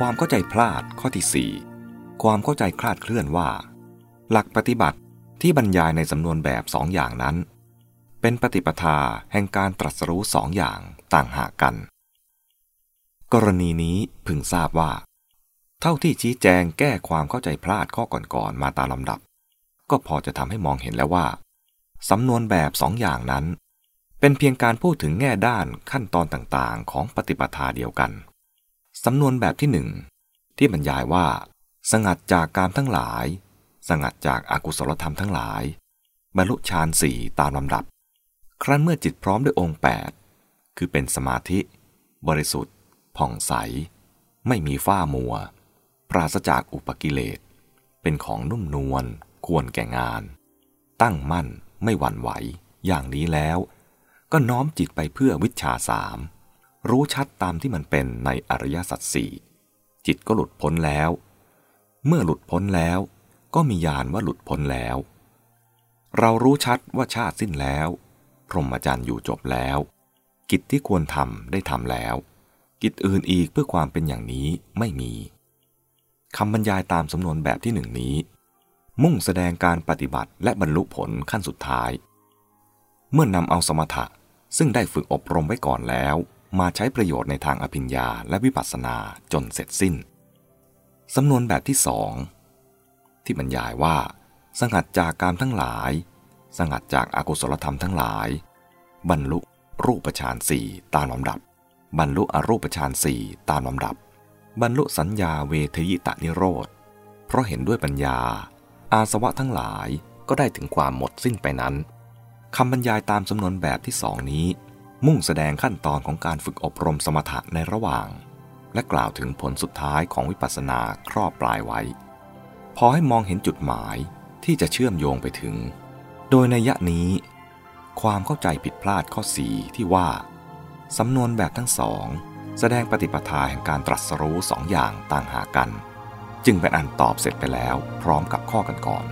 ความเข้าใจพลาดข้อที่ 4 ความเข้าใจคลาดเคลื่อนว่า หลักปฏิบัติที่บรรยายในสำนวนแบบสองอย่างนั้น เป็นปฏิปทาแห่งการตรัสรู้สองอย่างต่างหากกัน กรณีนี้พึงทราบว่า เท่าที่ชี้แจงแก้ความเข้าใจพลาดข้อก่อนๆมาตามลำดับ ก็พอจะทำให้มองเห็นแล้วว่าสำนวนแบบสองอย่างนั้น เป็นเพียงการพูดถึงแง่ด้านขั้นตอนต่างๆ ของปฏิปทาเดียวกัน สำนวนแบบที่หนึ่งที่บรรยายว่า สงัดจากการทั้งหลาย สงัดจากอากุศลธรรมทั้งหลาย บรรลุฌานสี่ตามลำดับ ครั้นเมื่อจิตพร้อมด้วยองค์ 8 คือเป็นสมาธิ บริสุทธิ์ ผ่องใส ไม่มีฝ้ามัว ปราศจากอุปกิเลส เป็นของนุ่มนวลควรแก่งาน ตั้งมั่นไม่หวั่นไหวอย่างนี้แล้ว ก็น้อมจิตไปเพื่อวิชาสาม รู้ชัดตามที่มันเป็นในอริยสัจสี่จิตก็หลุดพ้นแล้ว เมื่อหลุดพ้นแล้ว ก็มีญาณว่าหลุดพ้นแล้ว เรารู้ชัดว่าชาติสิ้นแล้ว พรหมจรรย์อยู่จบแล้ว กิจที่ควรทำได้ทำแล้ว กิจอื่นอีกเพื่อความเป็นอย่างนี้ไม่มีคำบรรยายตามสำนวนแบบที่หนึ่งนี้ มุ่งแสดงการปฏิบัติและบรรลุผลขั้นสุดท้าย เมื่อนำเอาสมถะซึ่งได้ฝึกอบรมไว้ก่อนแล้ว มาใช้ประโยชน์ในทางอภิญญาและวิปัสสนาจนเสร็จสิ้น สำนวนแบบที่สองที่บรรยายว่า สงัดจากการทั้งหลาย สงัดจากอากุศลธรรมทั้งหลาย บรรลุรูปฌานสี่ตามลำดับ บรรลุอรูปฌานสี่ตามลำดับ บรรลุสัญญาเวทยิตานิโรธ เพราะเห็นด้วยปัญญา อาสวะทั้งหลายก็ได้ถึงความหมดสิ้นไปนั้นคำบรรยายตามสำนวนแบบที่สองนี้ มุ่งแสดงขั้นตอนของการฝึกอบรมสมถะในระหว่าง และกล่าวถึงผลสุดท้ายของวิปัสสนาครอบปลายไว้ พอให้มองเห็นจุดหมายที่จะเชื่อมโยงไปถึง โดยในยะนี้ ความเข้าใจผิดพลาดข้อสีที่ว่า สำนวนแบบทั้งสอง แสดงปฏิปทาแห่งการตรัสรู้สองอย่างต่างหากกัน จึงเป็นอันตอบเสร็จไปแล้วพร้อมกับข้อกันก่อน